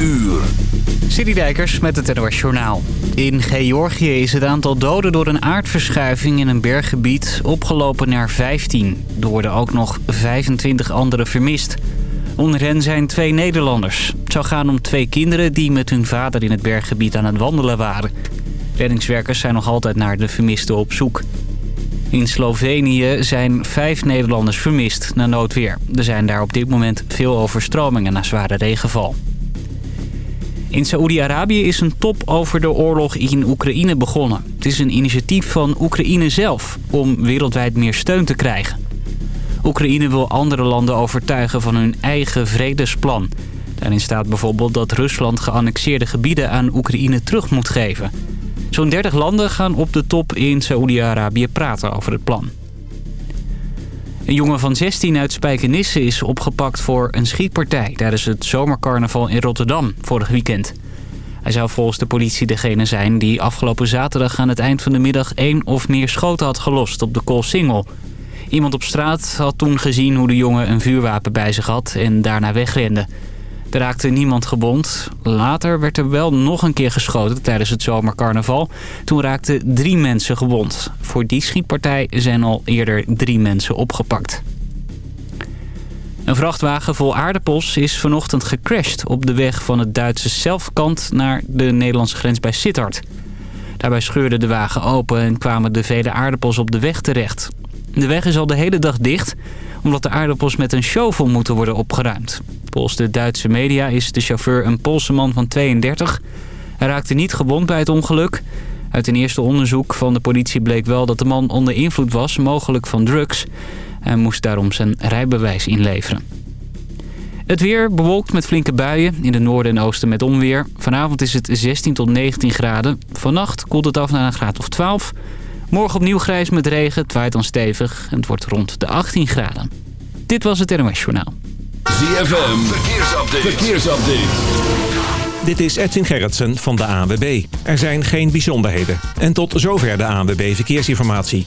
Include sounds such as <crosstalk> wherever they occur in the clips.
uur. Dijkers met het NOS Journaal. In Georgië is het aantal doden door een aardverschuiving in een berggebied opgelopen naar 15. Er worden ook nog 25 anderen vermist. Onder hen zijn twee Nederlanders. Het zou gaan om twee kinderen die met hun vader in het berggebied aan het wandelen waren. Reddingswerkers zijn nog altijd naar de vermisten op zoek. In Slovenië zijn vijf Nederlanders vermist na noodweer. Er zijn daar op dit moment veel overstromingen na zware regenval. In Saoedi-Arabië is een top over de oorlog in Oekraïne begonnen. Het is een initiatief van Oekraïne zelf om wereldwijd meer steun te krijgen. Oekraïne wil andere landen overtuigen van hun eigen vredesplan. Daarin staat bijvoorbeeld dat Rusland geannexeerde gebieden aan Oekraïne terug moet geven. Zo'n 30 landen gaan op de top in Saoedi-Arabië praten over het plan. Een jongen van 16 uit Spijkenisse is opgepakt voor een schietpartij... tijdens het zomercarnaval in Rotterdam vorig weekend. Hij zou volgens de politie degene zijn die afgelopen zaterdag aan het eind van de middag... één of meer schoten had gelost op de Koolsingel. Iemand op straat had toen gezien hoe de jongen een vuurwapen bij zich had en daarna wegrende. Er raakte niemand gewond. Later werd er wel nog een keer geschoten tijdens het zomercarnaval. Toen raakten drie mensen gewond. Voor die schietpartij zijn al eerder drie mensen opgepakt. Een vrachtwagen vol aardappels is vanochtend gecrashed op de weg van het Duitse zelfkant naar de Nederlandse grens bij Sittard. Daarbij scheurde de wagen open en kwamen de vele aardappels op de weg terecht. De weg is al de hele dag dicht omdat de aardappels met een shovel moeten worden opgeruimd. Volgens de Duitse media is de chauffeur een Poolse man van 32. Hij raakte niet gewond bij het ongeluk. Uit een eerste onderzoek van de politie bleek wel dat de man onder invloed was, mogelijk van drugs. Hij moest daarom zijn rijbewijs inleveren. Het weer bewolkt met flinke buien. In het noorden en oosten met onweer. Vanavond is het 16 tot 19 graden. Vannacht koelt het af naar een graad of 12. Morgen opnieuw grijs met regen. Het waait dan stevig. En het wordt rond de 18 graden. Dit was het NOS Journaal. ZFM. Verkeersupdate. Verkeersupdate. Dit is Edwin Gerritsen van de ANWB. Er zijn geen bijzonderheden. En tot zover de ANWB Verkeersinformatie.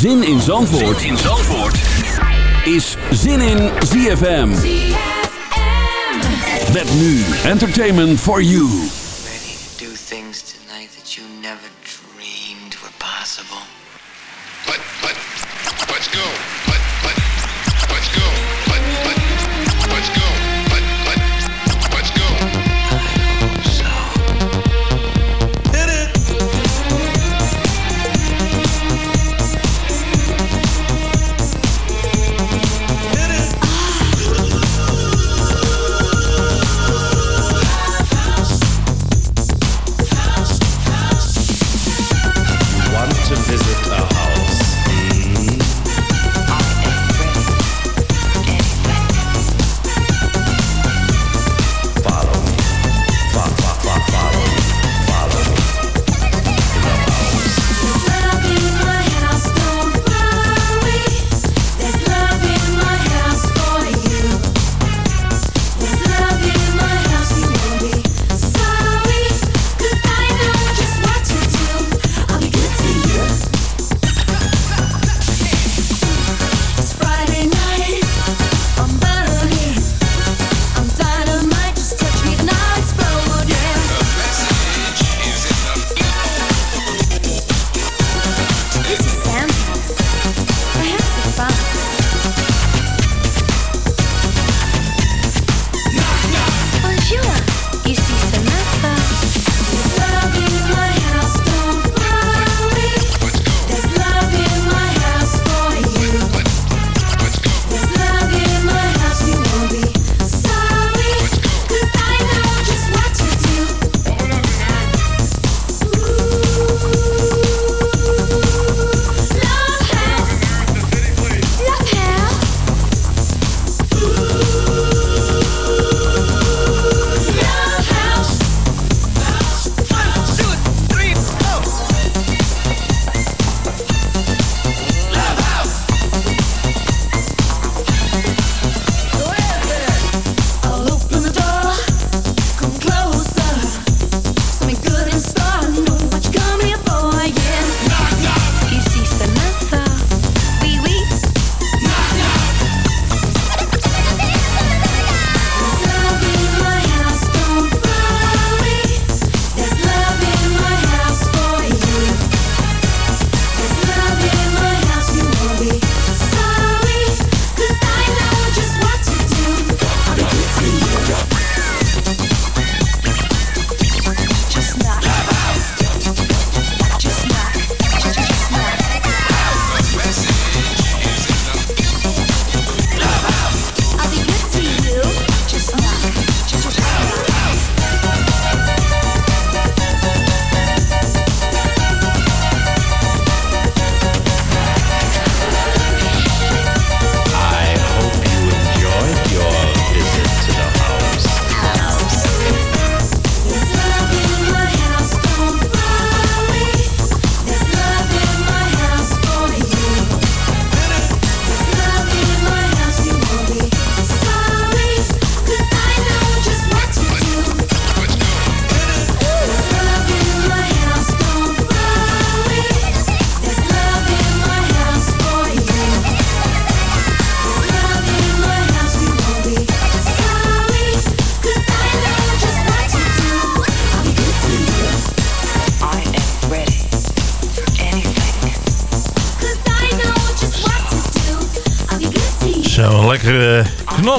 Zin in Zandvoort, zin in Zandvoort. is Zin in ZFM. Met nu Entertainment for You.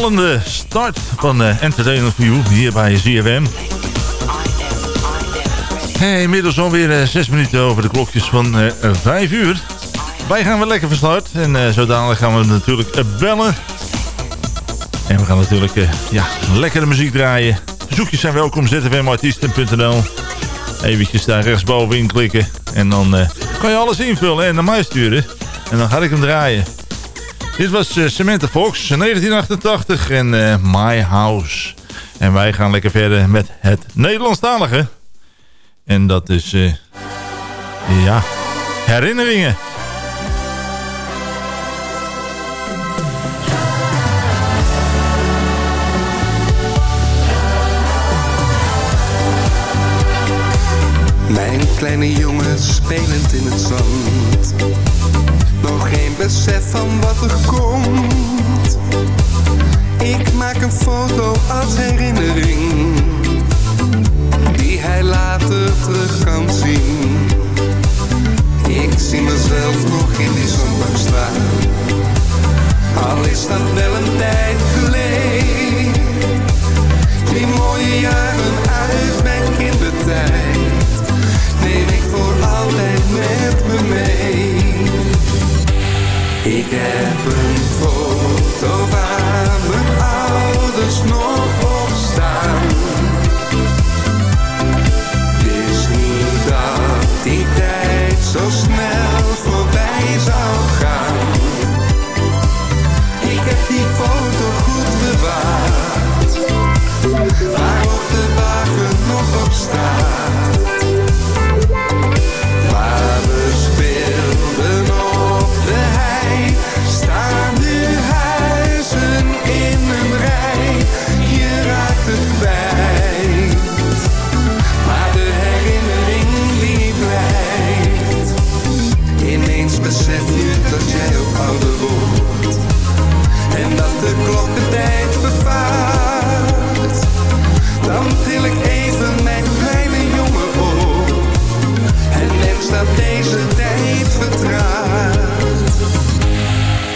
Knallende start van uh, Entertainment View hier bij ZFM. Hey, inmiddels alweer uh, zes minuten over de klokjes van uh, vijf uur. Wij gaan weer lekker van start en zo dadelijk gaan we natuurlijk bellen. En we gaan natuurlijk ja, lekkere muziek draaien. Verzoekjes zijn welkom, zfmartiesten.nl. Eventjes daar rechtsbovenin klikken en dan kan je alles invullen en naar mij sturen. En dan ga ik hem draaien. Dit was uh, Samantha Fox, 1988 en uh, My House. En wij gaan lekker verder met het Nederlandstalige. En dat is, uh, ja, herinneringen. Mijn kleine jongen spelend in het zand nog geen besef van wat er komt. Ik maak een foto als herinnering, die hij later terug kan zien. Ik zie mezelf nog in die zondag staan, al is dat wel een tijd geleden. Die mooie jaren uit mijn kindertijd, neem ik voor altijd met me mee. Ik heb een foto waar mijn ouders nog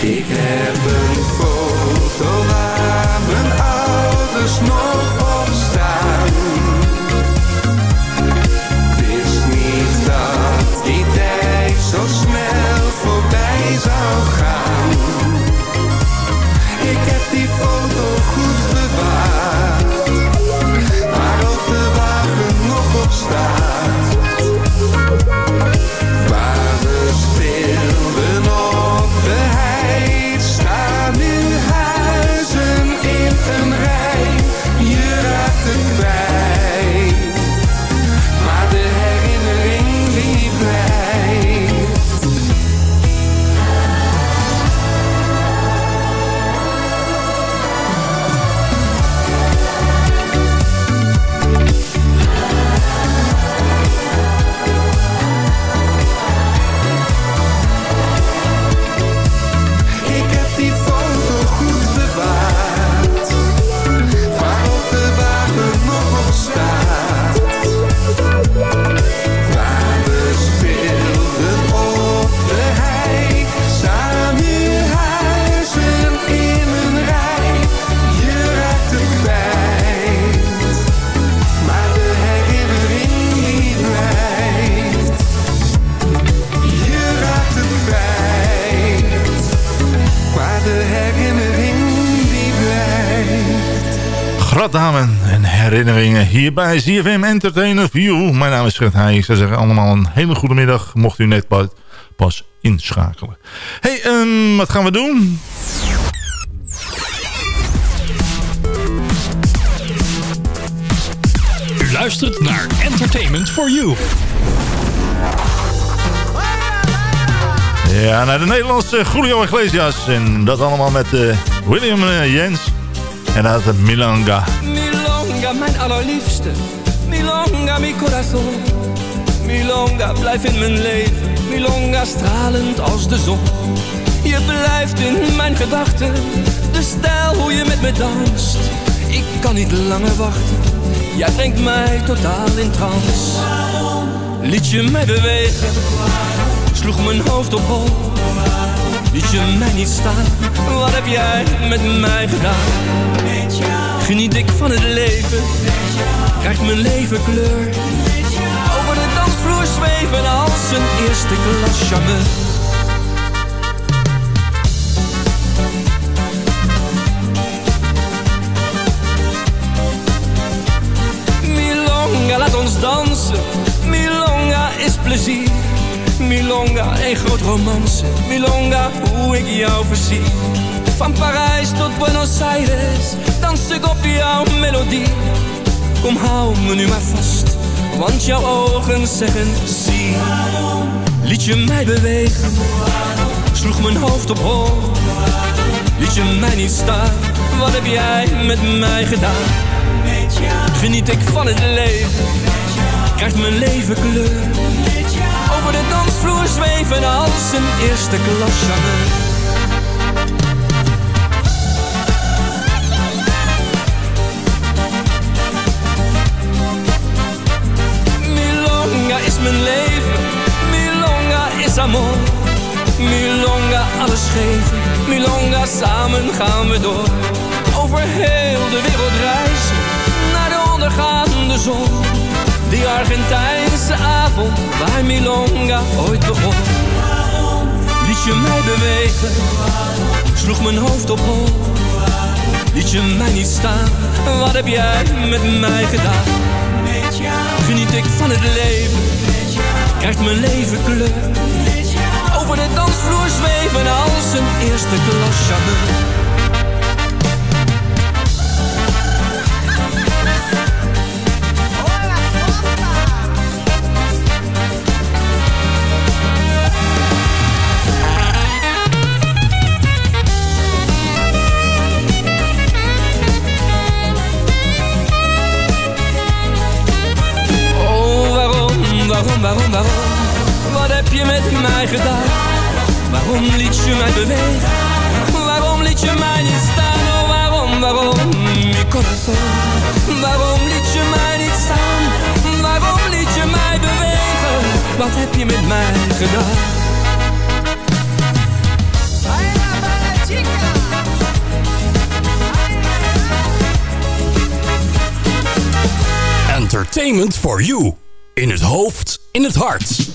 Ik heb herinneringen hier bij ZFM Entertainer View. Mijn naam is Fred Heij. Ik zou zeggen allemaal een hele goede middag. Mocht u net pas, inschakelen. hey, ehm, wat gaan we doen? U luistert naar Entertainment for You. Ja, naar de Nederlandse Julio Iglesias. En dat allemaal met eh, William eh, Jens. En dat Milanga. Mijn allerliefste. Milonga, mi corazon. Milonga, blijf in mijn leven. Milonga, stralend als de zon. Je blijft in mijn gedachten. De stijl hoe je met me danst. Ik kan niet langer wachten. Jij brengt mij totaal in trance. Liet je mij bewegen. Sloeg mijn hoofd op hol. liet je mij niet staan. Wat heb jij met mij gedaan? Geniet ik van het leven, krijgt mijn leven kleur. Over de dansvloer zweven als een eerste klas. Milonga, laat ons dansen. Milonga is plezier. Milonga, een groot romance. Milonga, hoe ik jou verzie. Van Parijs tot Buenos Aires, dans ik op jouw melodie. Kom, hou me nu maar vast, want jouw ogen zeggen zie. Liet je mij bewegen, sloeg mijn hoofd op hol. Liet je mij niet staan, wat heb jij met mij gedaan? Geniet ik van het leven, krijgt mijn leven kleur. Over de dansvloer zweven als een eerste klas mijn leven, Milonga is amor. Milonga alles geven, Milonga samen gaan we door. Over heel de wereld reizen, naar de ondergaande zon. Die Argentijnse avond, waar Milonga ooit begon. Liet je mij bewegen, sloeg mijn hoofd op hol. Liet je mij niet staan, wat heb jij met mij gedaan? Geniet ik van het leven, krijgt mijn leven kleur. Over de dansvloer zweven als een eerste klas waarom, waarom, waarom? Wat heb je met mij gedaan? Waarom liet je mij bewegen? Waarom liet je mij niet staan? Oh, waarom, waarom? Waarom liet je mij niet staan? Waarom liet je mij bewegen? Wat heb je met mij gedaan? Entertainment for you. In het hoofd, in het hart.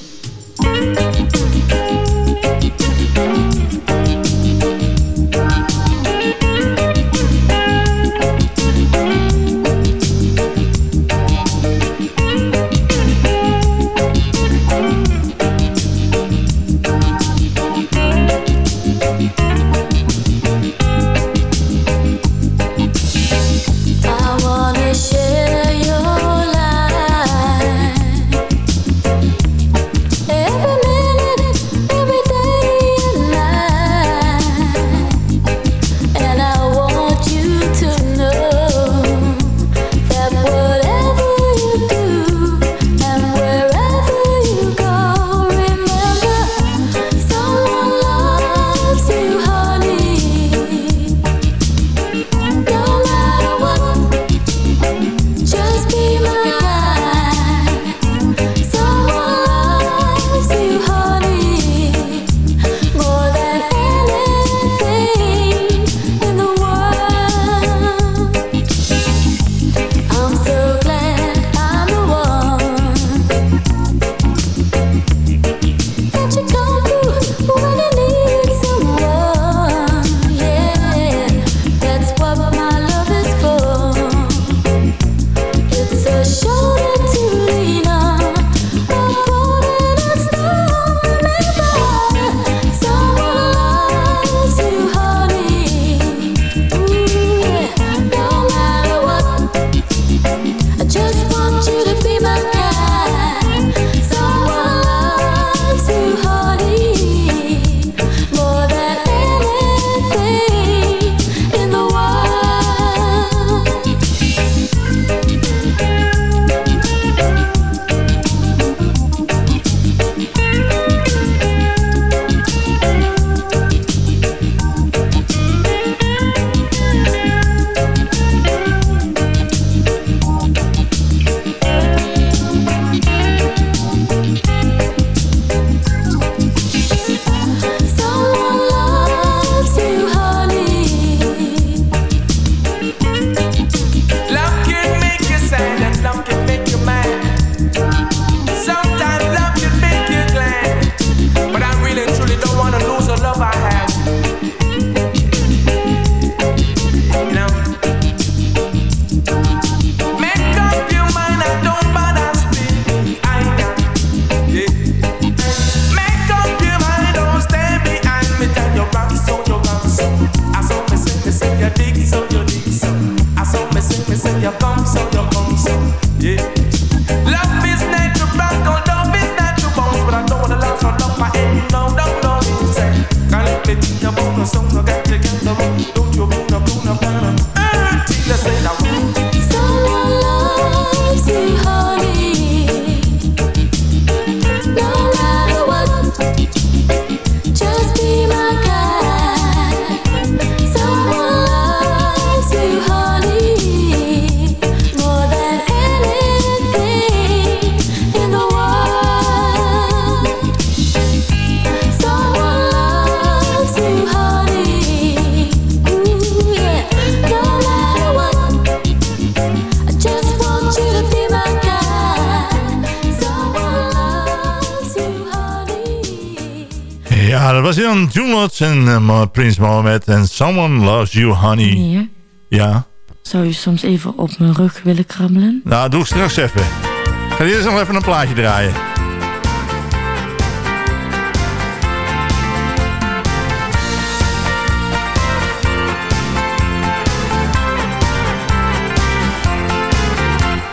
Lodge en uh, Prins Mohammed en Someone Loves You Honey. Meneer, Ja, zou u soms even op mijn rug willen krabbelen? nou doe ik straks even. Ik ga eerst nog even een plaatje draaien.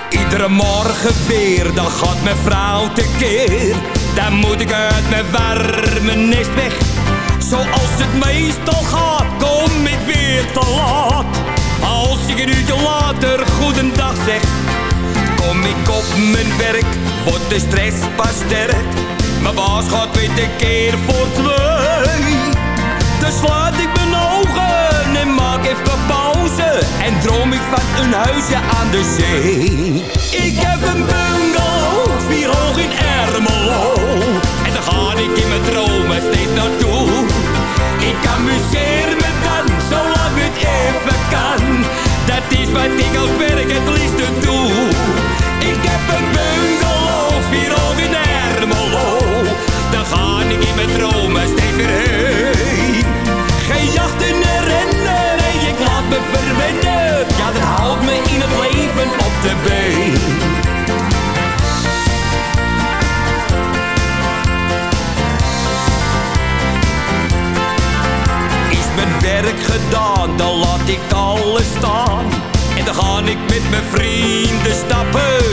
Iedere morgen weer, dan gaat mijn vrouw tekeer. Dan moet ik uit mijn warme nest weg. Zoals het meestal gaat, kom ik weer te laat. Als ik een uurtje later goedendag zeg, kom ik op mijn werk, wordt de stress pas sterk. Mijn baas gaat weer tekeer voor twee. Dan sluit ik mijn ogen en maak even pauze. En droom ik van een huisje aan de zee. Ik heb een bungalow, vier hoog in Ermelo. En daar ga ik in mijn dromen steeds naartoe. Ik amuseer me dan, zolang het even kan. Dat is wat ik als werk het liefste doe. Ik heb een bungalow, vier hoog in Ermelo. Daar ga ik in mijn dromen steeds weer heen. Geen jachten en rennen, nee, ik laat me verwennen. Ja, dat houdt me in het leven op de been. Gedaan, dan laat ik alles staan. En dan ga ik met mijn vrienden stappen.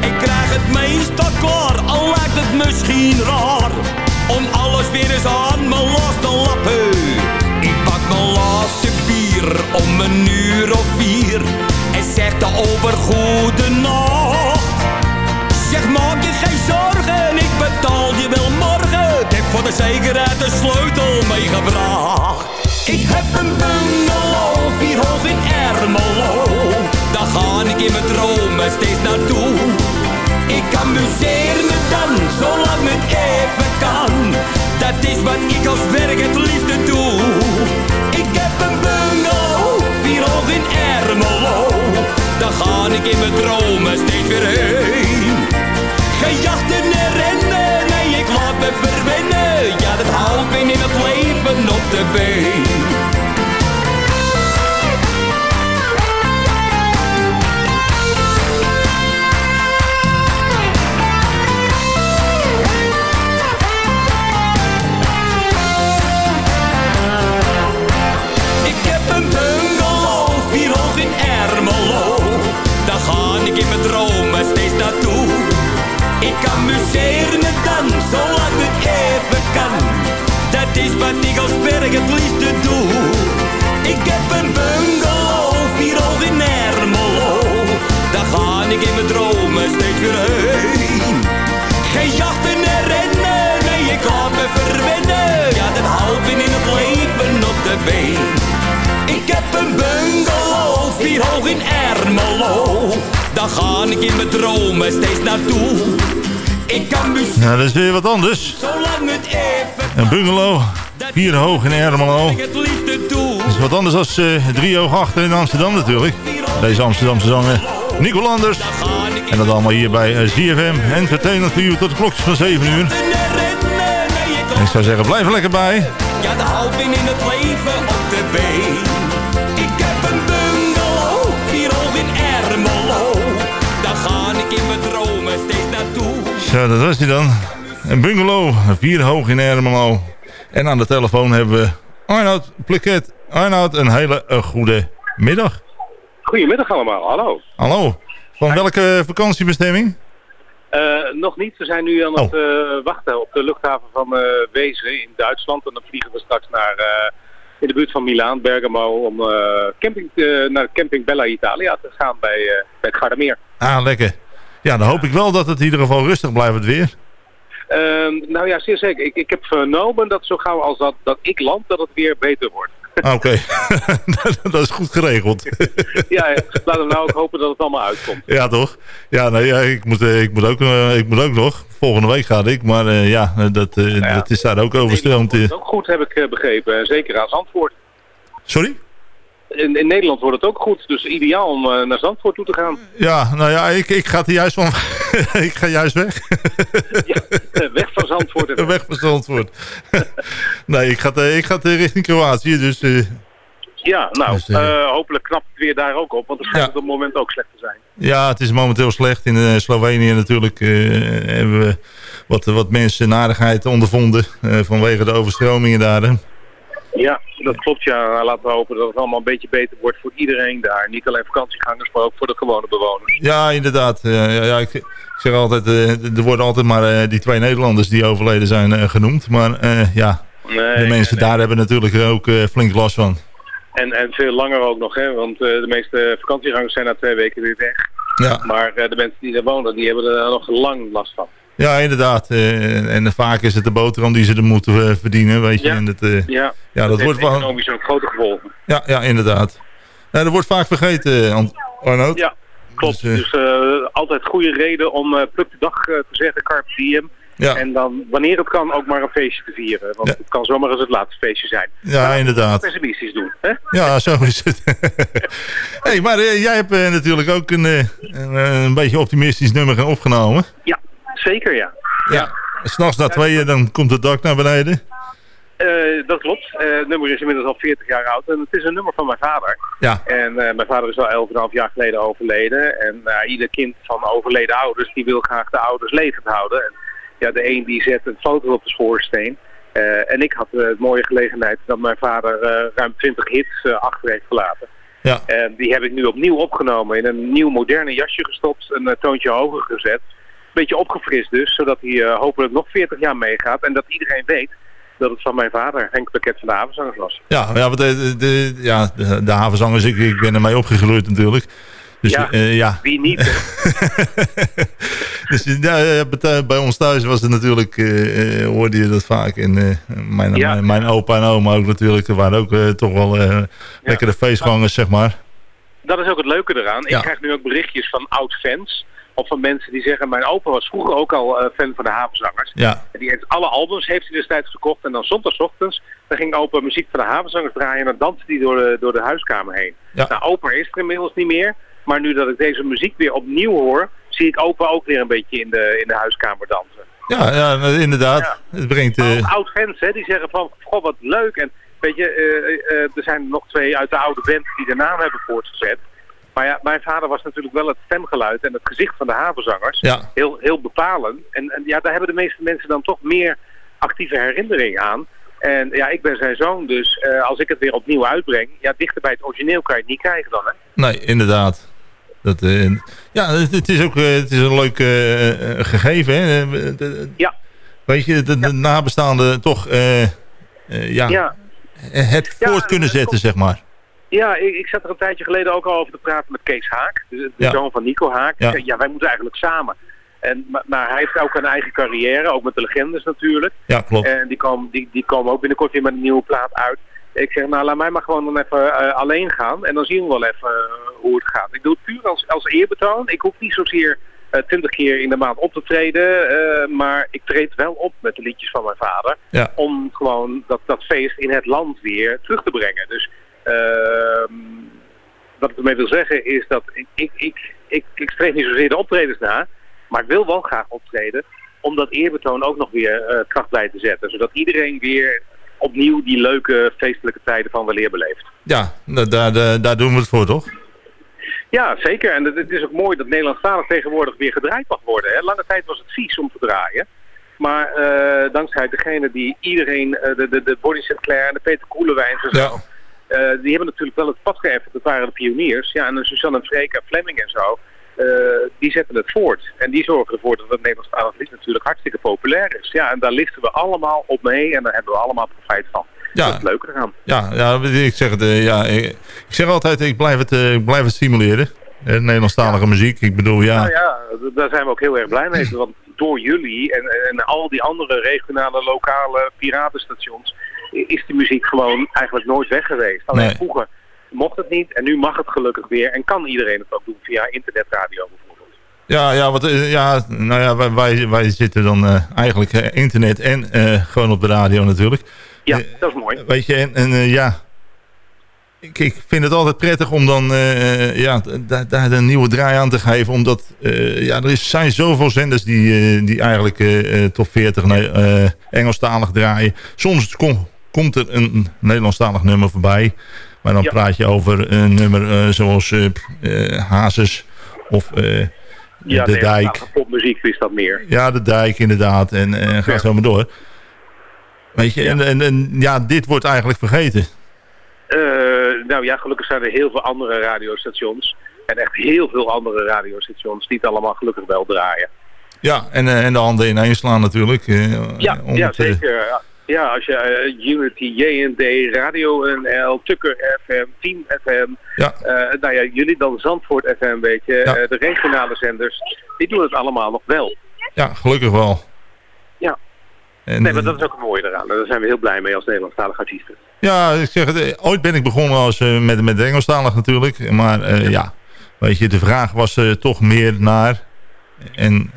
Ik krijg het meestal klaar, al lijkt het misschien raar. Om alles weer eens aan mijn los te lappen. Ik pak mijn laatste bier om een uur of vier. En zeg de ober goede nacht. Zeg maak je geen zorgen, ik betaal je wel morgen. Ik heb voor de zekerheid de sleutel meegebracht. Ik heb een bungalow, vier hoog in Ermelo. Daar ga ik in mijn dromen steeds naartoe. Ik amuseer me dan, zolang het even kan. Dat is wat ik als werk het liefste doe. Ik heb een bungalow, vier hoog in Ermelo. Daar ga ik in mijn dromen steeds weer heen. Geen jachten en rennen, nee, ik laat me verwennen. Ik heb een bungalow, vier hoog in Ermelo. Daar ga ik in mijn dromen steeds naartoe. Ik amuseer me is wat ik als werk het liefste doe. Ik heb een bungalow, vier hoog in Ermelo. Daar ga ik in mijn dromen steeds weer heen. Geen jachten en rennen, nee, ik laat me verwennen. Ja, dat houdt me in het leven op de been. Ik heb een bungalow, vier hoog in Ermelo. Daar ga ik in mijn dromen steeds naartoe. Ik kan muziek, Nou, dat is weer wat anders. zolang het even Een bungalow, vier hoog in Ermelo. Dat is wat anders dan uh, drie hoog achter in Amsterdam natuurlijk. Deze Amsterdamse zanger Nico Landers. En dat allemaal hier bij eh, ZFM. Entertainment voor u tot de klokjes van 7 uur. En ik zou zeggen, blijf er lekker bij. Ja, de houding in het leven op de been. Ik heb een bungalow, vier hoog in Ermelo. Daar ga ik in mijn dromen steeds naartoe. Zo, dat was hij dan. Een bungalow, vier hoog in Ermelo. En aan de telefoon hebben we Arnoud Pliket. Arnoud, een hele eh, goede middag. Goedemiddag allemaal, hallo. Hallo. Van welke vakantiebestemming? Eh, nog niet, we zijn nu aan het eh, wachten op de luchthaven van eh, Wezen in Duitsland. En dan vliegen we straks naar, in de buurt van Milaan, Bergamo, om camping, naar camping Bella Italia te gaan bij, bij het Gardameer. Ah, lekker. Ja, dan hoop ik wel dat het in ieder geval rustig blijft weer. Ehm, nou ja, zeer zeker. Ik, ik heb vernomen dat zo gauw als dat, dat ik land, dat het weer beter wordt. Ah, Oké, <laughs> dat is goed geregeld. <laughs> ja, laten we nou ook hopen dat het allemaal uitkomt. ja, toch? Ja, nee, ja, ik, moet, eh, ik, moet ook, eh, ik moet ook nog. Volgende week ga ik, maar eh, ja, dat, eh, dat is daar ook overstroomd. eh. Ook goed heb ik begrepen, en zeker aan Zandvoort. Sorry? In, in Nederland wordt het ook goed, dus ideaal om eh, naar Zandvoort toe te gaan. Ja, nou ja, ik, ik ga er juist van... <laughs> ik ga juist weg. weg van Zandvoort. <laughs> Weg van Zandvoort. <laughs> nee, ik ga, eh, ik ga eh, richting Kroatië, dus... eh, Ja, nou, Dus, eh, eh, hopelijk knapt het weer daar ook op, want het schijnt op het moment ook slecht te zijn. Ja, het is momenteel slecht. In eh, Slovenië natuurlijk eh, hebben we wat, wat mensen narigheid ondervonden eh, vanwege de overstromingen daar. Ja, dat klopt ja. Laten we hopen dat het allemaal een beetje beter wordt voor iedereen daar. Niet alleen vakantiegangers, maar ook voor de gewone bewoners. Ja, inderdaad. Ja, ja, ik, zeg altijd, eh, er worden altijd maar eh, die twee Nederlanders die overleden zijn eh, genoemd. Maar ja, Nee, de mensen daar hebben natuurlijk ook flink last van. En, en veel langer ook nog, hè, want de meeste vakantiegangers zijn na twee weken weer weg. Ja. Maar de mensen die daar wonen, die hebben er nog lang last van. Ja, inderdaad. Eh, en vaak is het de boterham die ze er moeten eh, verdienen, weet je. Ja. En het, eh, Ja, ja, dat, heeft wordt wel... economisch ook grote gevolgen. Ja, ja, inderdaad. Ja, dat wordt vaak vergeten, Ant- Arnoud. Ja, klopt. Dus, Dus, altijd goede reden om pluk de dag te zeggen, carpe diem. Ja. En dan, wanneer het kan, ook maar een feestje te vieren. Want het kan zomaar eens het laatste feestje zijn. Ja, inderdaad. Pessimistisch doen, hè? Ja, zo is het. <laughs> hey, maar jij hebt natuurlijk ook een, een, een beetje optimistisch nummer opgenomen. Ja, zeker ja. Ja. S'nachts na tweeën, dan komt het dak naar beneden. Eh, dat klopt. Eh, het nummer is inmiddels al 40 jaar oud. En het is een nummer van mijn vader. Ja. En eh, mijn vader is al 11,5 jaar geleden overleden. En ieder kind van overleden ouders, die wil graag de ouders levend houden. En, ja, de een die zet een foto op de schoorsteen. En ik had het mooie gelegenheid dat mijn vader ruim 20 hits achter heeft gelaten. Ja. En die heb ik nu opnieuw opgenomen. In een nieuw moderne jasje gestopt. Een toontje hoger gezet. Beetje opgefrist dus. Zodat hij eh, hopelijk nog 40 jaar meegaat. En dat iedereen weet dat het van mijn vader, Henk Pakket van de Havenzangers was. Ja, ja, want de, de, ja, de, de havenzangers, ik, ik ben ermee opgegroeid natuurlijk. Dus Ja, ja, ja. Wie niet? <laughs> Dus ja, bij- bij ons thuis was het natuurlijk, eh, eh, hoorde je dat vaak. En eh, mijn, Ja. mijn, mijn opa en oma ook natuurlijk, er waren ook eh, toch wel eh, lekkere feestgangers, zeg maar. dat is ook het leuke eraan. Ik krijg nu ook berichtjes van oud-fans. Of van mensen die zeggen, mijn opa was vroeger ook al eh, fan van de havenzangers. Ja. En die heeft alle albums heeft hij destijds gekocht. En dan zondagochtends, dan ging opa muziek van de havenzangers draaien. En dan danste hij door de, door de huiskamer heen. Ja. Nou, opa is er inmiddels niet meer. Maar nu dat ik deze muziek weer opnieuw hoor, zie ik opa ook weer een beetje in de, in de huiskamer dansen. Ja, ja inderdaad. Het brengt... eh, Oud-fans, hè, die zeggen van, goh, wat leuk. En weet je, eh, er zijn nog twee uit de oude band die de naam hebben voortgezet. Maar ja, mijn vader was natuurlijk wel het stemgeluid en het gezicht van de havenzangers. Ja. Heel, heel bepalend. En, en ja, daar hebben de meeste mensen dan toch meer actieve herinnering aan. En ja, ik ben zijn zoon, dus eh, als ik het weer opnieuw uitbreng, ja, dichter bij het origineel kan je het niet krijgen dan, hè? Nee, inderdaad. Dat, eh, ja, het, is ook eh, het is een leuk gegeven. Hè? Ja. Weet je, de, de nabestaanden toch ja, Ja. het voort kunnen zetten, zeg maar. Ja, ik, ik zat er een tijdje geleden ook al over te praten met Kees Haak, de, Ja. zoon van Nico Haak. Ja. Ja. wij moeten eigenlijk samen. En, maar, maar hij heeft ook een eigen carrière, ook met de legendes natuurlijk. Ja, klopt. En die komen, die, die komen ook binnenkort weer met een nieuwe plaat uit. Ik zeg, nou laat mij maar gewoon dan even eh, alleen gaan. En dan zien we wel even eh, hoe het gaat. Ik doe het puur als, als eerbetoon. Ik hoef niet zozeer eh, twintig keer in de maand op te treden. maar ik treed wel op met de liedjes van mijn vader. Ja. Om gewoon dat, dat feest in het land weer terug te brengen. Dus wat ik ermee wil zeggen is dat ik, ik, ik, ik, ik streef niet zozeer de optredens na. Maar ik wil wel graag optreden om dat eerbetoon ook nog weer eh, kracht bij te zetten. Zodat iedereen weer opnieuw die leuke feestelijke tijden van weleer beleeft. Ja, da- daar, daar, daar doen we het voor, toch? Ja, zeker. En het, is ook mooi dat Nederlandstalig tegenwoordig weer gedraaid mag worden. Hè. Lange tijd was het vies om te draaien. Maar eh, dankzij degene die iedereen, eh, de, de, de Bonnie Sinclair en de Peter Koelewijns en zo... Ja. Eh, die hebben natuurlijk wel het pad geëffend. Dat waren de pioniers. Ja, en dan Suzanne en Fleming en zo. eh, die zetten het voort. En die zorgen ervoor dat het Nederlandstalig lied natuurlijk hartstikke populair is. Ja, en daar liften we allemaal op mee en daar hebben we allemaal profijt van. Ja. Dat is het leuke eraan. Ja, ja ik zeg het. eh, ja, ik, ik zeg altijd, ik blijf het, ik blijf het stimuleren. Nederlandstalige muziek. Ik bedoel, ja. Nou ja, daar zijn we ook heel erg blij mee. Want door jullie en, en al die andere regionale, lokale piratenstations... is die muziek gewoon eigenlijk nooit weg geweest. Alleen Nee. vroeger mocht het niet en nu mag het gelukkig weer. En kan iedereen het ook doen via internetradio bijvoorbeeld. Ja, ja, wat, eh, ja, nou ja, wij, wij, wij zitten dan eh, eigenlijk eh, internet en gewoon op de radio natuurlijk. Ja, dat is mooi. Weet je, en, en ja, ik, ik vind het altijd prettig om dan ja, da- daar een nieuwe draai aan te geven. Omdat ja, er is, zijn zoveel zenders die, die eigenlijk top 40 ne- eh, Engelstalig draaien. Soms kom- komt er een Nederlandstalig nummer voorbij. Maar dan Ja. praat je over een nummer eh, zoals eh, eh, Hazes of Ja, De nee, Dijk. popmuziek is dat meer. Ja, de dijk inderdaad. En, en ga Ja. zo maar door. Weet je, en, en, en ja, dit wordt eigenlijk vergeten. Nou ja, gelukkig zijn er heel veel andere radiostations. En echt heel veel andere radiostations die het allemaal gelukkig wel draaien. Ja, en, en de handen ineens slaan natuurlijk. Ja, om ja het, zeker. Ja. Ja, als je eh, Unity, JND, Radio NL, Tukker FM, Team FM, Ja. eh, nou ja, jullie dan Zandvoort FM, weet je, Ja. eh, de regionale zenders, die doen het allemaal nog wel. ja, gelukkig wel. Ja. En, nee, maar dat is ook mooie eraan. Daar zijn we heel blij mee als Nederlandstalige artiesten. Ja, ik zeg het, ooit ben ik begonnen als, met, met Engelstalig natuurlijk. Maar eh, ja. weet je, de vraag was toch meer naar. En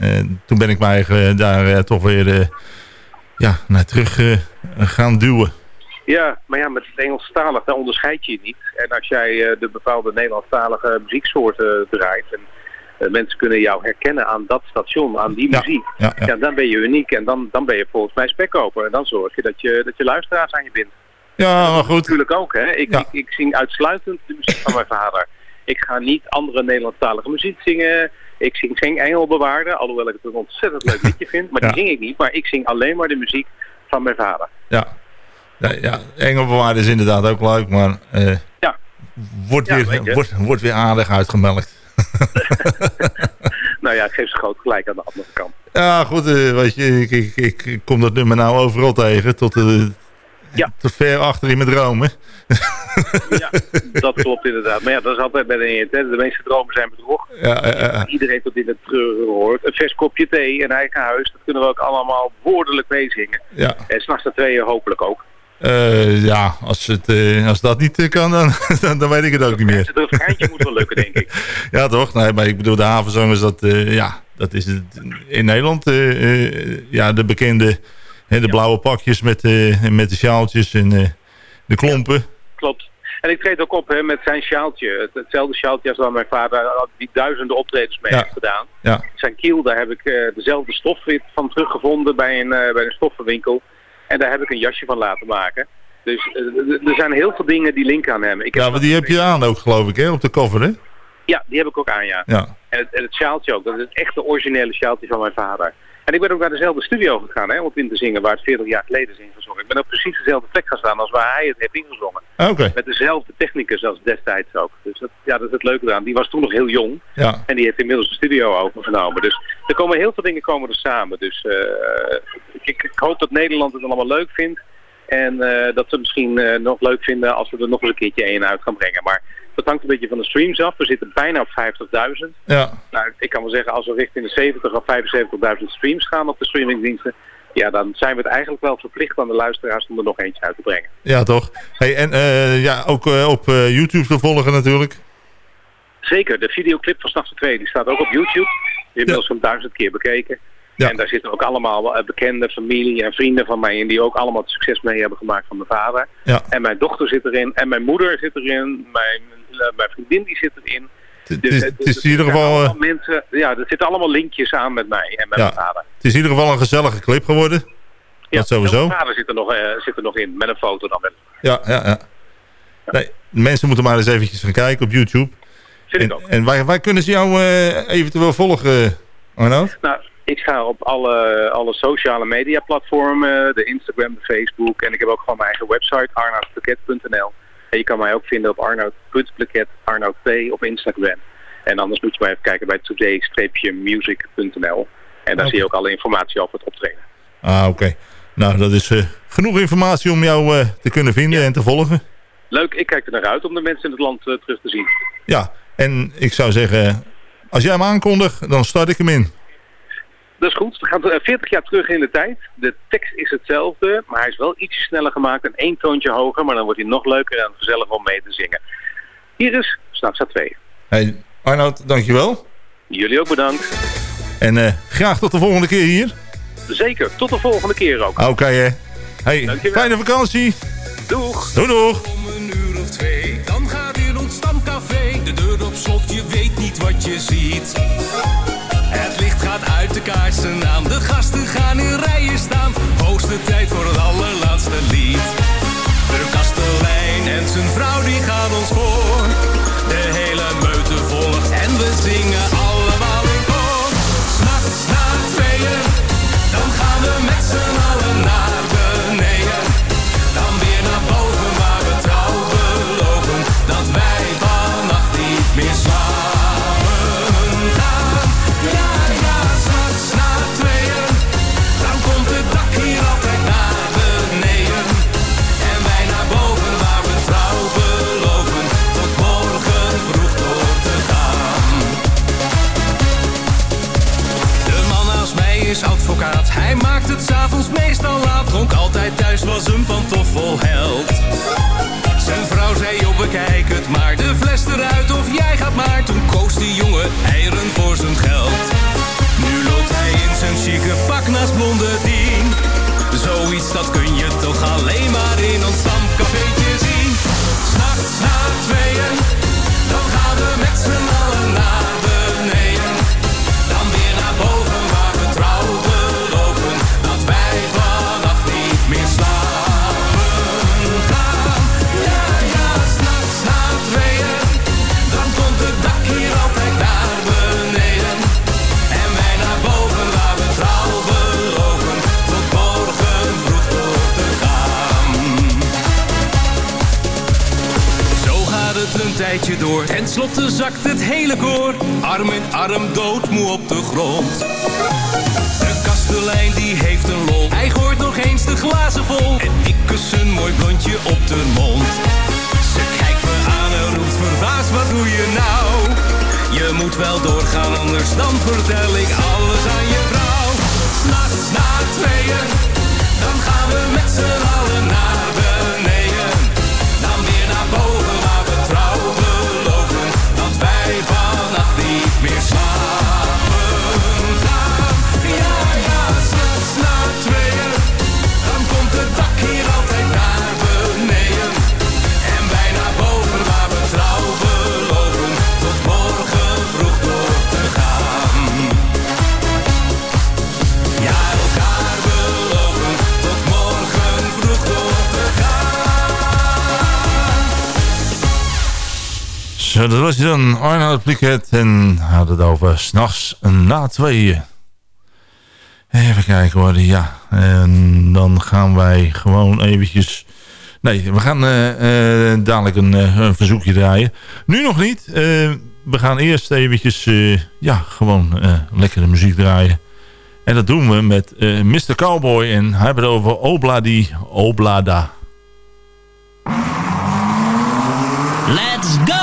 toen ben ik mij daar toch weer ja, naar terug eh, gaan duwen. Ja, maar ja, met het Engelstalig, daar onderscheid je je niet. En als jij eh, de bepaalde Nederlandstalige muzieksoorten draait... en eh, mensen kunnen jou herkennen aan dat station, aan die Ja, muziek... ja, ja. Ja, dan ben je uniek en dan, dan ben je volgens mij spekkoper. En dan zorg je dat je, dat je luisteraars aan je bindt. Ja, maar goed. Natuurlijk ook, hè. Ik, ik, ik zing uitsluitend de muziek van mijn vader. Ik ga niet andere Nederlandstalige muziek zingen. Ik zing geen Engelbewaarde, alhoewel ik het een ontzettend leuk liedje vind. Maar Ja. die zing ik niet, maar ik zing alleen maar de muziek van mijn vader. Ja, ja, ja is inderdaad ook leuk, maar eh, Ja. wordt, Ja, weer, wordt, wordt weer aardig uitgemelkt. <laughs> Nou ja, geef ze groot gelijk aan de andere kant. Ja, goed, eh, weet je, ik, ik, kom dat nummer nou overal tegen, tot, eh, Ja. tot ver achter in mijn dromen. Ja, dat klopt inderdaad. Maar ja, dat is altijd bij de ENT. De meeste dromen zijn bedrog. Ja, Iedereen tot in het treuren hoort. Een vers kopje thee, een eigen huis. Dat kunnen we ook allemaal woordelijk meezingen. ja. En s'nachts de tweeën hopelijk ook. Eh, ja, als, het, eh, als dat niet eh, kan, dan, <laughs> dan, dan weet ik het ook niet meer. Het refreintje moet wel lukken, denk ik. <laughs> Ja, toch? Nee, maar ik bedoel, de havenzangers, dat, ja, dat is het, in Nederland ja, de bekende, hè, de blauwe pakjes met, eh, met de sjaaltjes en eh, de klompen. Klopt. En ik treed ook op hè, met zijn sjaaltje. Het, hetzelfde sjaaltje als waar mijn vader die duizenden optredens mee Ja. heeft gedaan. Ja, Zijn kiel, daar heb ik eh, dezelfde stof van teruggevonden bij een, bij een stoffenwinkel. En daar heb ik een jasje van laten maken. Dus er zijn heel veel dingen die link aan hem. Ik heb ja maar die heb je aan ook, geloof ik, hè, op de cover, hè? Ja, die heb ik ook aan, ja. Ja, En het, en het sjaaltje ook. Dat is het echte originele sjaaltje van mijn vader. En ik ben ook naar dezelfde studio gegaan hè, om in te zingen waar het 40 jaar geleden is ingezongen. Ik ben op precies dezelfde plek gaan staan als waar hij het heeft ingezongen. Ah. Met dezelfde technicus als destijds ook. Dus dat, ja, dat is het leuke eraan. Die was toen nog heel jong. Ja, En die heeft inmiddels de studio overgenomen. Dus er komen heel veel dingen komen er samen. Dus eh, ik, ik hoop dat Nederland het allemaal leuk vindt. En eh, dat ze misschien eh, nog leuk vinden als we er nog eens een keertje één uit gaan brengen. Maar dat hangt een beetje van de streams af. We zitten bijna op 50.000. ja. Nou, ik kan wel zeggen, als we richting de 70 of 75.000 streams gaan op de streamingdiensten... Ja, dan zijn we het eigenlijk wel verplicht aan de luisteraars om er nog eentje uit te brengen. Ja, toch? Hey, en eh, ja, ook eh, op eh, YouTube te volgen natuurlijk. Zeker, de videoclip van S'nachts 2 die staat ook op YouTube. Die inmiddels zo'n duizend keer bekeken. Ja. En daar zitten ook allemaal bekende familie en vrienden van mij in... die ook allemaal het succes mee hebben gemaakt van mijn vader. Ja. En mijn dochter zit erin, en mijn moeder zit erin, mijn, mijn vriendin die zit erin. Het Dus, is, dus in ieder er geval, eh, mensen, ja, er zitten allemaal linkjes aan met mij en met Ja. mijn vader. het is in ieder geval een gezellige clip geworden. Ja, dat sowieso. Mijn vader zit er, nog, eh, zit er nog in, met een foto dan wel. Ja, ja, ja. Nee, mensen moeten maar eens eventjes gaan kijken op YouTube. Vind ik En, ook. en waar, waar kunnen ze jou eh, eventueel volgen, Arnoud? Nou, ik ga op alle, alle sociale media platformen, de Instagram, de Facebook. En ik heb ook gewoon mijn eigen website, arnaudspakket.nl. En je kan mij ook vinden op arnoud.plaket, Arnoud P op Instagram. En anders moet je maar even kijken bij today-music.nl. En daar zie je ook alle informatie over het optreden. Ah, oké. Nou, dat is eh, genoeg informatie om jou eh, te kunnen vinden en te volgen. Leuk, ik kijk er naar uit om de mensen in het land eh, terug te zien. Ja, en ik zou zeggen, als jij hem aankondigt, dan start ik hem in. Dat is goed. We gaan eh, 40 jaar terug in de tijd. De tekst is hetzelfde, maar hij is wel ietsje sneller gemaakt. en één toontje hoger, maar dan wordt hij nog leuker en gezellig om mee te zingen. Hier is Snapsa 2. Hey, Arnoud, dankjewel. Jullie ook bedankt. En eh, graag tot de volgende keer hier. Zeker, tot de volgende keer ook. Oké, hè. Hey, Dankjewel. fijne vakantie. Doeg. Doei, doeg. twee, dan gaat in ons stamcafé. De deur op slot, je weet niet wat je ziet. De aan, de gasten gaan in rijen staan. Hoogste tijd voor het allerlaatste lied. De kastelein en zijn vrouw die gaan ons voor. Dat was dan. Arnoud Pliket. En had het over s'nachts na tweeën. Even kijken hoor. Ja, en dan gaan wij gewoon eventjes... Nee, we gaan eh, eh, dadelijk een, eh, een verzoekje draaien. Nu nog niet. We gaan eerst eventjes, ja, gewoon lekkere muziek draaien. En dat doen we met Mr. Cowboy. En hij hebben het over Obladi Oblada. Let's go!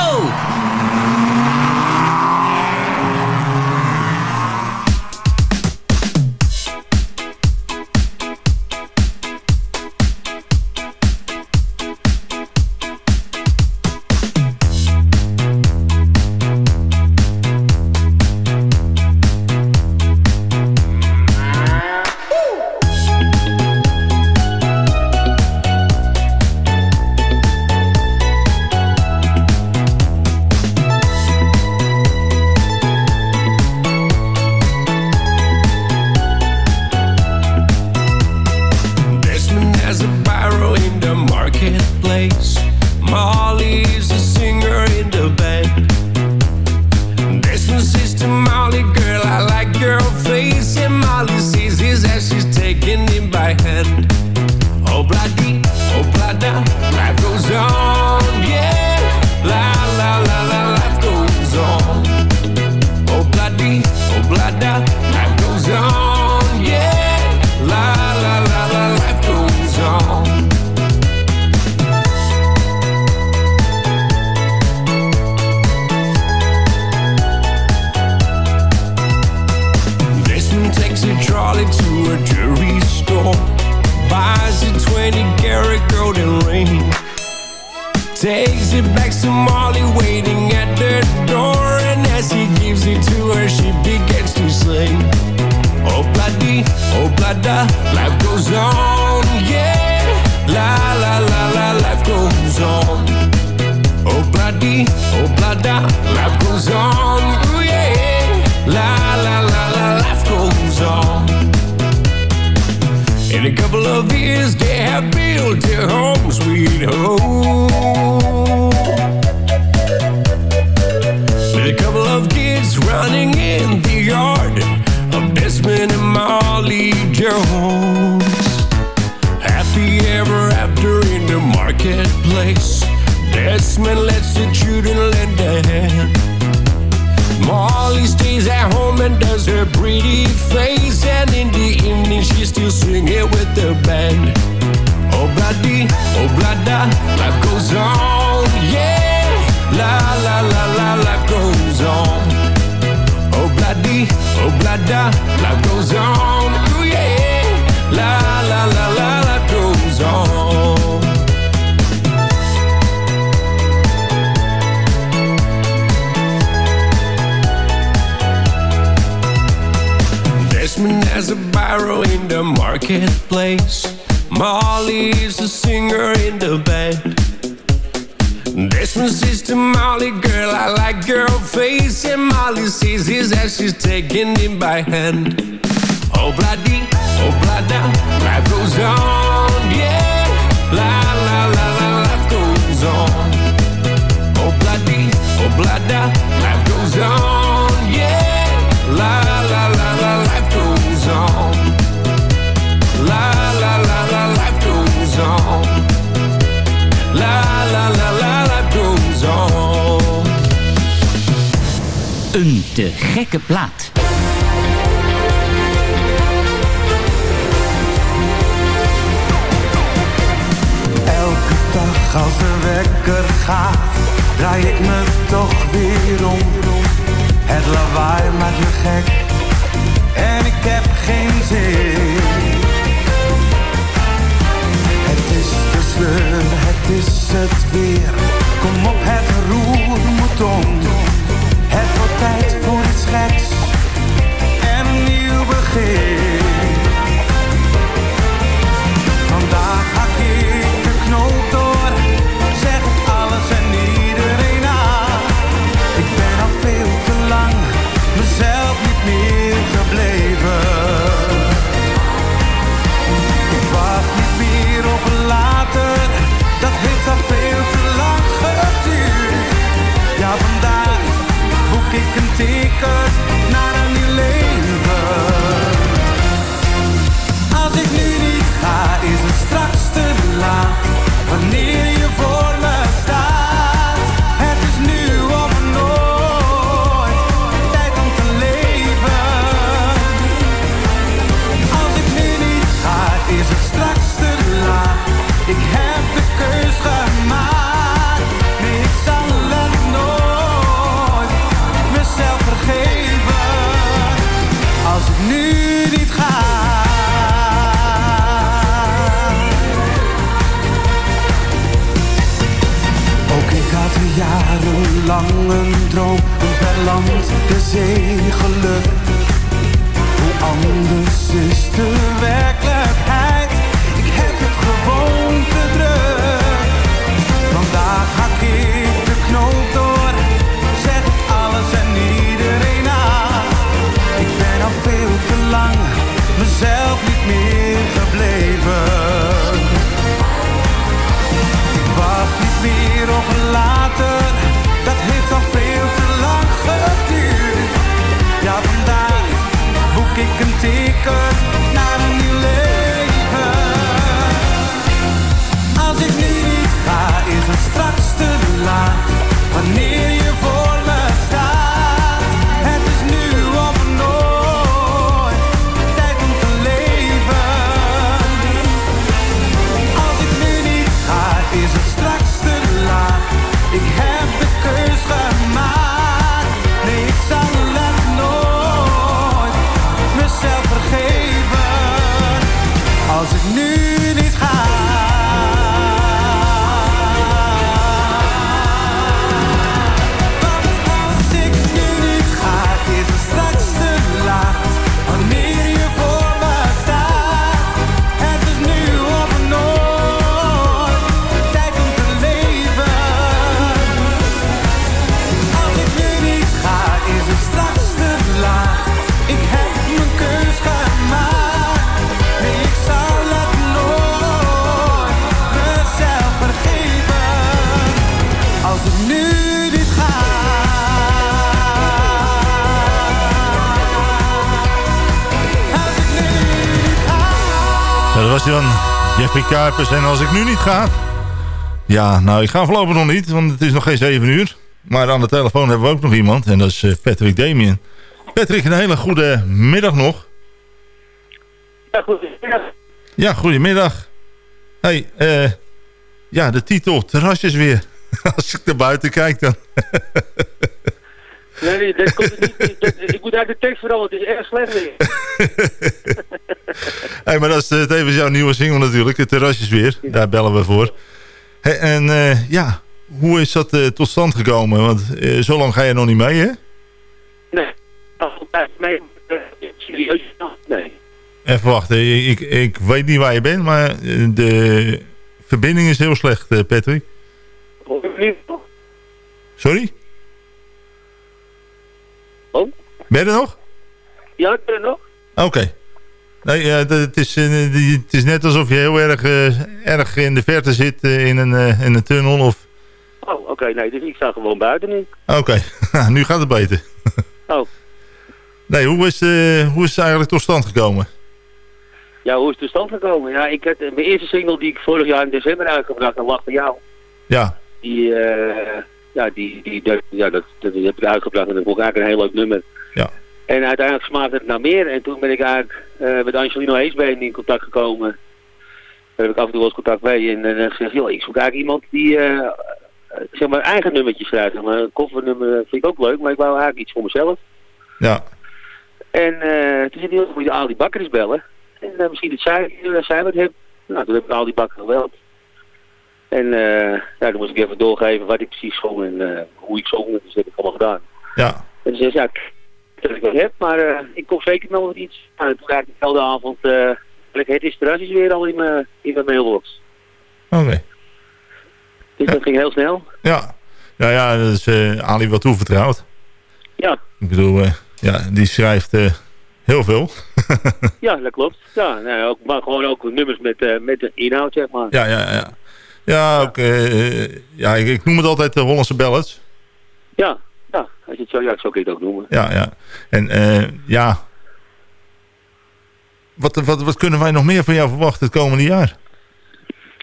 yeah, life goes on. a bed There's no sister Molly, girl, I like girl face. And Molly sees his as she's taking him by hand. Oh, bloody, oh, bloody, life goes on, yeah. La, la, la, la, life goes on. Oh, bloody, oh, bloody, life goes on. Een te gekke plaat. Elke dag als de wekker gaat, draai ik me toch weer om. Het lawaai maakt me gek en ik heb geen zin. Het is de sleur, het is het weer. Kom op, het roer moet om tijd voor iets geks. Jeffrey Kuipers. En als ik nu niet ga... Ja, nou, ik ga voorlopig nog niet, want het is nog geen 7 uur. Maar aan de telefoon hebben we ook nog iemand. En dat is eh, Patrick Damien. Patrick, een hele goede middag nog. Ja, goed. Ja, goedemiddag. Hey, eh... ja, de titel, terrasjes weer. <laughs> Als ik naar buiten kijk dan. <laughs> Nee, nee, dat komt niet. dat- ik moet uit de tekst veranderen, het is erg slecht weer. <laughs> hey, maar dat is eh, tevens jouw nieuwe single natuurlijk, de terrasjes weer. Daar bellen we voor. Hey, en eh, ja, hoe is dat eh, tot stand gekomen? Want zo lang ga je nog niet mee, hè? Nee, eh, Serieus? Nee. Even wachten, ik, ik weet niet waar je bent, maar de verbinding is heel slecht, Patrick. Sorry? Oh? Ben je er nog? Ja, ik ben er nog. Oké. Nee, ja, het, is, eh, het is net alsof je heel erg, eh, erg in de verte zit eh, in, een, in een tunnel. Of... Oh, oké, nee, dus ik sta gewoon buiten nu. Oké, <laughs> nu gaat het beter. <laughs> Oh. Nee, hoe is, eh, hoe is het eigenlijk tot stand gekomen? Ja, hoe is het tot stand gekomen? Ja, ik had, eh, mijn eerste single die ik vorig jaar in december uitgebracht, en Lach van jou. Ja, Die, eh, ja, die, die, ja, dat, dat heb ik uitgebracht en dat vond ik eigenlijk een heel leuk nummer. Ja. En uiteindelijk smaakte het naar meer. En toen ben ik eigenlijk eh, met Angelino Heesbeen in contact gekomen. Daar heb ik af en toe wel eens contact mee. En dan heb ik gezegd, joh, ik zoek eigenlijk iemand die eh, eh, zeg maar eigen nummertjes schrijft. Zeg maar, een koffernummer vind ik ook leuk, maar ik wou eigenlijk iets voor mezelf. ja. En eh, toen zei hij, "Joh, moet je al die bakker eens bellen. En eh, misschien dat zij, uh, zij wat heeft. Nou, toen heb ik al die bakker gebeld. En eh ja, dan moest ik even doorgeven wat ik precies zong en eh, hoe ik zong. Dus dat heb ik allemaal gedaan. Ja. En toen zei ze, ja, dat ik wat heb, maar eh, ik kom zeker nog wat iets. Nou, toen krijg ik dezelfde avond, lekker het is terrasjes weer al in mijn, in mijn mailbox. Oké. Dus dat ging heel snel. Ja. Ja, ja, dat is Ali wat toevertrouwd. Ja, Ik bedoel, ja, die schrijft heel veel. <laughs> ja, dat klopt. Ja, nou, ook, maar gewoon ook nummers met, met de inhoud, zeg maar. Ja, ja, ja. Ja, ook, eh, ja ik, ik noem het altijd de Hollandse ballads. Ja, ja, als je het zo, ja, zo kun je het ook noemen. Ja, ja. En eh, ja, wat, wat, wat kunnen wij nog meer van jou verwachten het komende jaar?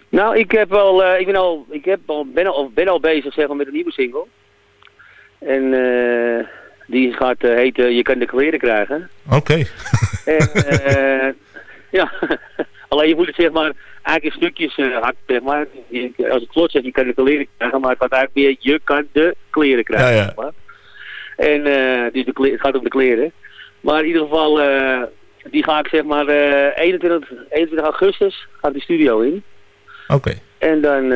Nou, ik heb al, eh, ik ben al, ik heb al, ben al, ben al bezig zeg maar, met een nieuwe single. En eh, die gaat eh, heten Je kan de kleren krijgen. Oké. En <laughs> eh, ja, <laughs> alleen je moet het zeg maar eigenlijk in stukjes eh hakken, zeg maar. Als ik vlot zeg, je kan de kleren krijgen, maar het gaat eigenlijk meer je kan de kleren krijgen. Ja, ja. zeg maar. En eh, dus de kle- het gaat om de kleren. Maar in ieder geval, eh, die ga ik zeg maar eh 21, 21 augustus ga ik de studio in. Oké. En dan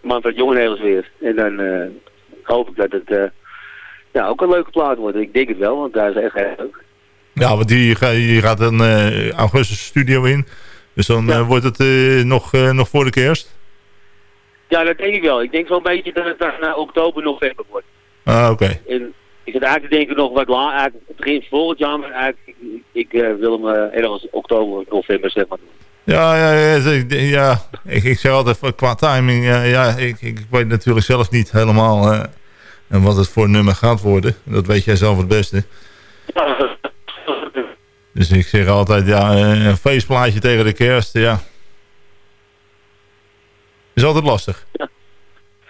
Manfred Jongenhels weer. En dan hoop ik dat het ja, ook een leuke plaat wordt. Ik denk het wel, want daar is echt heel leuk. Ja, want die, ga- die gaat dan eh, augustus studio in. Dus dan eh, wordt het eh, nog, eh, nog voor de kerst. Ja, dat denk ik wel. Ik denk zo'n beetje dat het dan naar oktober, november wordt. Ah, oké. En ik zit eigenlijk denken nog wat langer, eigenlijk begin volgend jaar, maar eigenlijk, ik, wil hem ergens oktober, november zeg maar. Ja, ja, ja, ik- ja. Ik, ik zeg altijd qua timing, ja, ja ik, ik weet natuurlijk zelf niet helemaal en wat het voor nummer gaat worden. Dat weet jij zelf het beste. Dus ik zeg altijd, ja, eh, een feestplaatje tegen de kerst, ja. Is altijd lastig.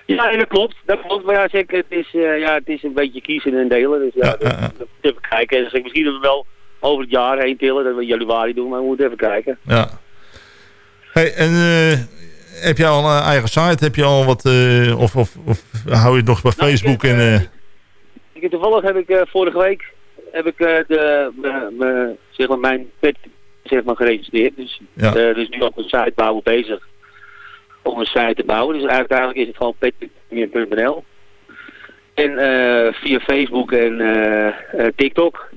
Ja, en dat klopt. Dat klopt. Maar ja, zeg, het is, eh, ja, het is een beetje kiezen en delen. Dus ja, dat- even kijken. En dan zeg ik misschien dat we wel over het jaar heen tillen. Dat we in januari doen, maar we moeten even kijken. Ja. Hey, en eh, heb jij al een eigen site? Heb je al wat, of, of, of hou je het nog bij Facebook? en, eh, Ik, toevallig heb ik vorige week heb ik, eh, de, me- me- zeg maar, mijn pet zeg maar, geregistreerd. Dus Ja. eh, dus nu ook een site bouwen bezig om een site te bouwen. Dus uiteindelijk is het gewoon pet.nl. En eh, via Facebook en eh, eh, TikTok.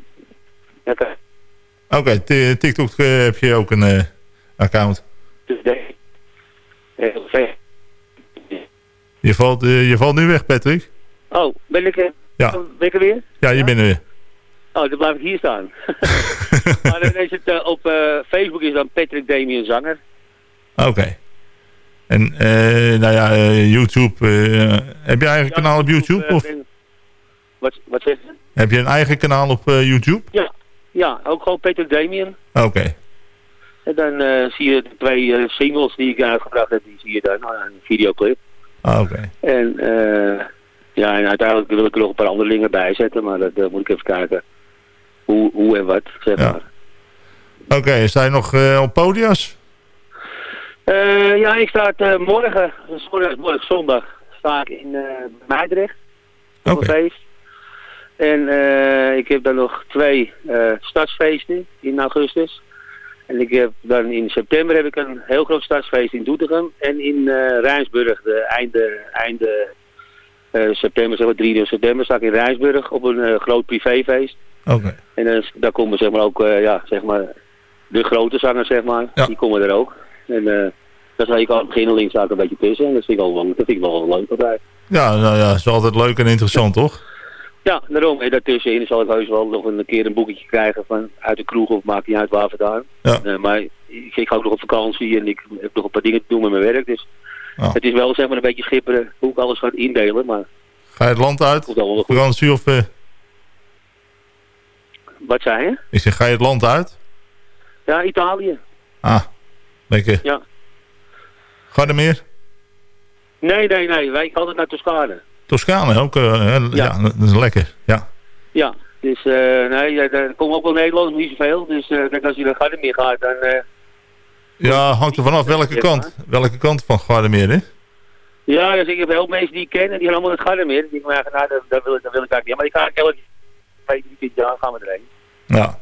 Oké, t- TikTok eh, heb je ook een eh, account. dus eh, Facebook. Je valt, eh, je valt nu weg, Patrick. Oh, ben ik, eh, Ja. ben ik er weer? Ja, je bent er weer. Oh, dan blijf ik hier staan. <laughs> maar dan is het eh, op eh, Facebook is dan Patrick Damien Zanger. Oké. En eh, nou ja, YouTube. heb je eigen kanaal op YouTube? Of ben- wat, wat zeg je? heb je een eigen kanaal op YouTube? Ja, ja, ook gewoon Patrick Damien. Oké. En dan zie je de twee singles die ik uitgebracht heb, die zie je dan, nou, een videoclip. Ah, oké. En eh, ja, en uiteindelijk wil ik er nog een paar andere dingen bij zetten, maar dat moet ik even kijken hoe, hoe en wat, zeg Ja. maar. Oké, sta je nog eh, op podia's? Eh, ja, ik sta eh, morgen, morgen, morgen zondag, sta ik in Meidrecht. Op een feest. En ik heb dan nog twee stadsfeesten in augustus. En ik heb dan in september heb ik een heel groot stadsfeest in Doetinchem. En in Rijnsburg, de einde, einde september, zeg maar 3 september, sta ik in Rijnsburg op een groot privéfeest. Oké. En dan, daar komen zeg maar ook, eh, ja, zeg maar, de grote zangers, zeg maar, die komen er ook. En eh daar sta ik al begin links een beetje tussen. En dat vind ik wel, dat vind ik wel leuk altijd. Ja, nou ja, is altijd leuk en interessant, toch? Ja, daarom. En daartussenin zal ik heus wel nog een keer een boeketje krijgen van uit de kroeg of maakt niet uit waar vandaan. Ja. Eh, maar ik, ik ga ook nog op vakantie en ik heb nog een paar dingen te doen met mijn werk. Dus het is wel zeg maar een beetje schipperen hoe ik alles ga indelen. Maar Ga je het land uit? Vakantie of... eh, wat zei je? ik zeg, ga je het land uit? Ja, Italië. Ah, lekker. Ja. Gardermeer? Nee, nee, nee. Wij gaan altijd naar Toscane. Toscane ook, eh, hè? ja. dat is lekker. Ja. Ja. Dus eh nee, ja, daar komen ook wel Nederlanders, niet zoveel. Dus eh, kijk, als je naar Gardermeer gaat, dan... eh, ja, hangt er vanaf welke kant. Welke kant van Gardermeer, hè? Ja, dus ik heb heel mensen die ik ken en die gaan allemaal naar het Gardermeer. Ik denk, maar, nou, dat, dat, wil, ik- dat wil ik eigenlijk niet. Maar ik ga elke twee, drie jaar gaan we erheen. Ja.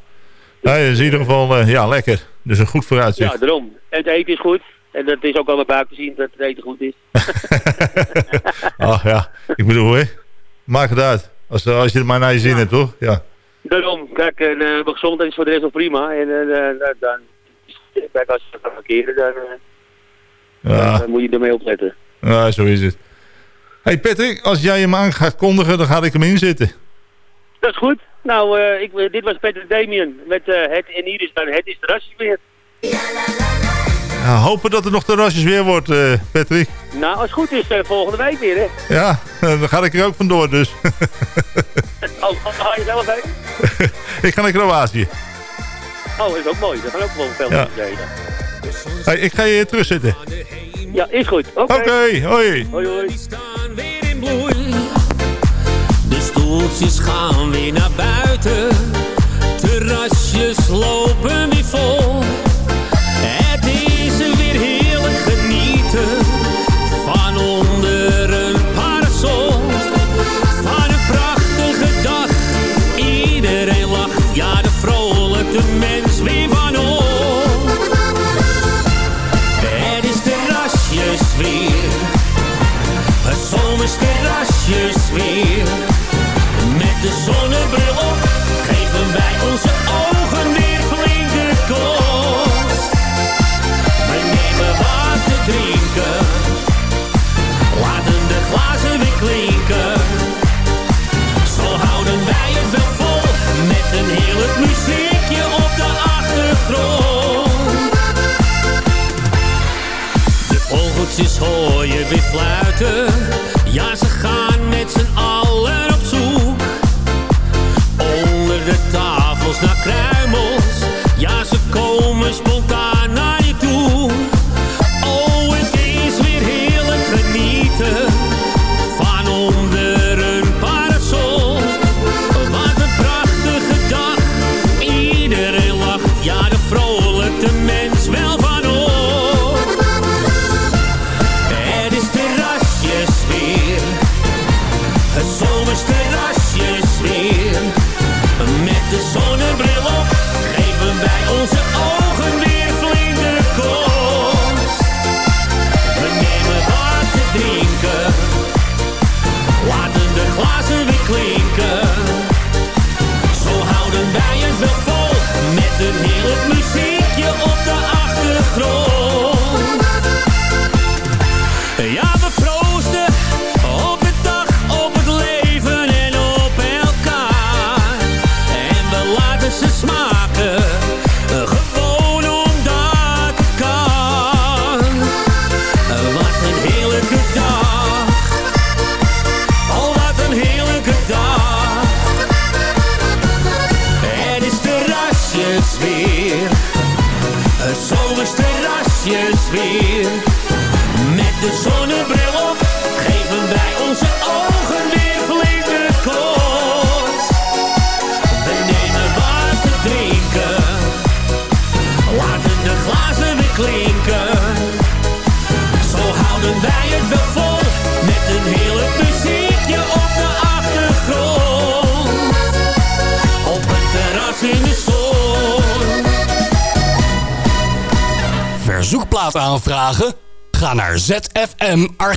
Nee, is in ieder geval eh, ja, lekker. Dus een goed vooruitzicht. Ja, daarom. En het eten is goed. En dat is ook buiten te zien dat het eten goed is. <laughs> Ach ja, ik bedoel, hè? Maak het uit. Als, als je het maar naar je zin hebt, toch? Ja. Daarom, kijk, en, eh, mijn gezondheid is voor de rest wel prima. En eh, eh, dan, kijk, als je gaat verkeren, dan, eh, Ja, dan moet je ermee opletten. ja, zo is het. hey Patrick, als jij hem aan gaat kondigen, dan ga ik hem inzetten. Dat is goed. Nou, eh, ik, dit was Peter Damien met eh, het en hier is dan het is terrasjes weer. Ja, hopen dat er nog terrasjes weer wordt, eh, Patrick. Nou, als het goed is, volgende week weer, hè. Ja, dan ga ik er ook vandoor dus. <laughs> Oh, oh, ga je zelf heen? <laughs> ik ga naar Kroatië. Oh, is ook mooi. Dat gaan ook wel veel Ja. Hey, ik ga je terugzetten. Ja, is goed. Oké. Oké, hoi. Hoi, hoi. Stoeltjes gaan weer naar buiten. Terrasjes lopen weer vol. Het is weer heerlijk genieten. Van onder een parasol. Van een prachtige dag. Iedereen lacht. Ja, de vrolijke mens weer van ons. Het is terrasjes weer. Het zomers terrasjes weer. De zonnebril op geven wij onze ogen weer flinke kost. We nemen wat te drinken, laten de glazen weer klinken. Zo houden wij het wel vol met een heerlijk muziekje op de achtergrond. De vogeltjes hoor je weer fluiten. Ja, ze gaan met z'n allen tafels naar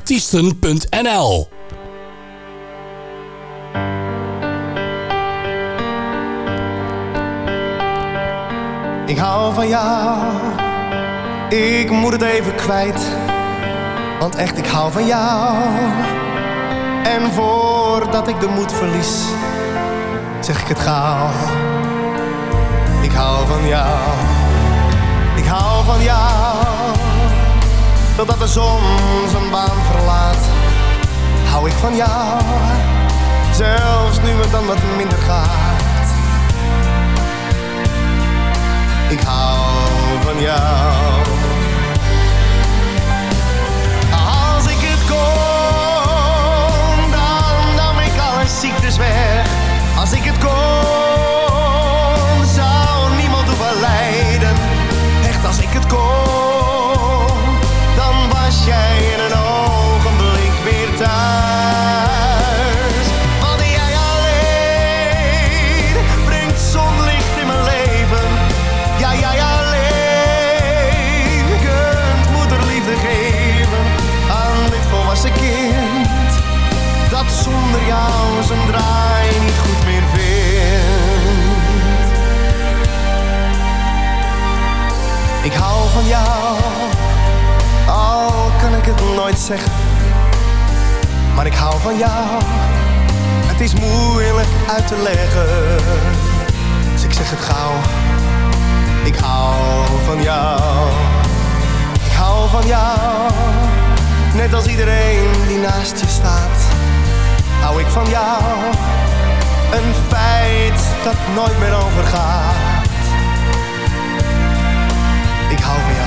zfmartiesten.nl Ik hou van jou, ik moet het even kwijt. Want echt, ik hou van jou. En voordat ik de moed verlies, zeg ik het gauw. Ik hou van jou, ik hou van jou. Totdat de zon zijn baan verlaat, hou ik van jou. Zelfs nu het dan wat minder gaat. Ik hou van jou. Als ik het kon, dan nam ik alle ziektes weg. Als ik het kon, jou, al kan ik het nooit zeggen. Maar ik hou van jou, het is moeilijk uit te leggen. Dus ik zeg het gauw. Ik hou van jou. Ik hou van jou. Net als iedereen die naast je staat. Hou ik van jou. Een feit dat nooit meer overgaat. Ik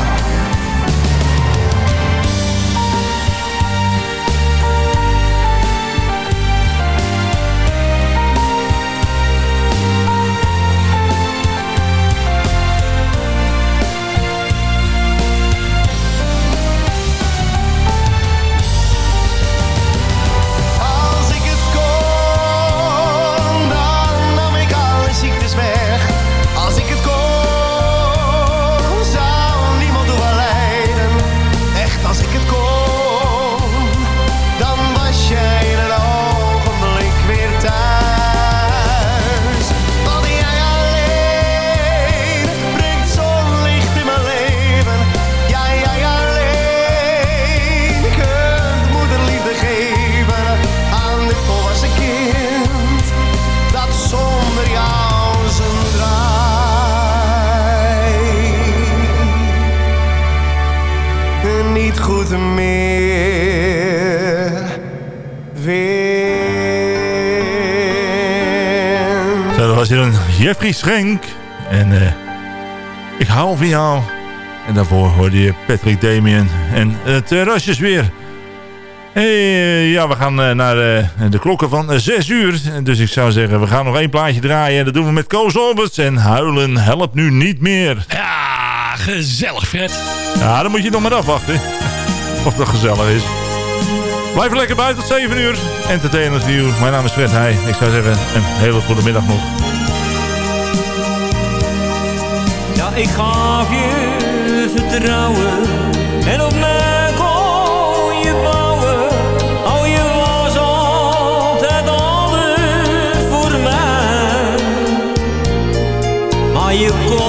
Jeffrey Schenk. En eh, ik hou van jou. En daarvoor hoorde je Patrick Damien en uh, terrasjes weer. Hey, eh, ja, we gaan eh, naar de klokken van 6 uur. Dus ik zou zeggen, we gaan nog één plaatje draaien. En dat doen we met Koos Alberts. En huilen helpt nu niet meer. Ja, gezellig Fred. Ja, dan moet je nog maar afwachten. Of dat gezellig is. Blijf lekker buiten tot 7 uur. Entertainment View. Mijn naam is Fred Heij. Ik zou zeggen, een hele goede middag nog. Ik gaf je vertrouwen en op mij kon je bouwen. Oh, je was altijd alles voor mij. Maar je kon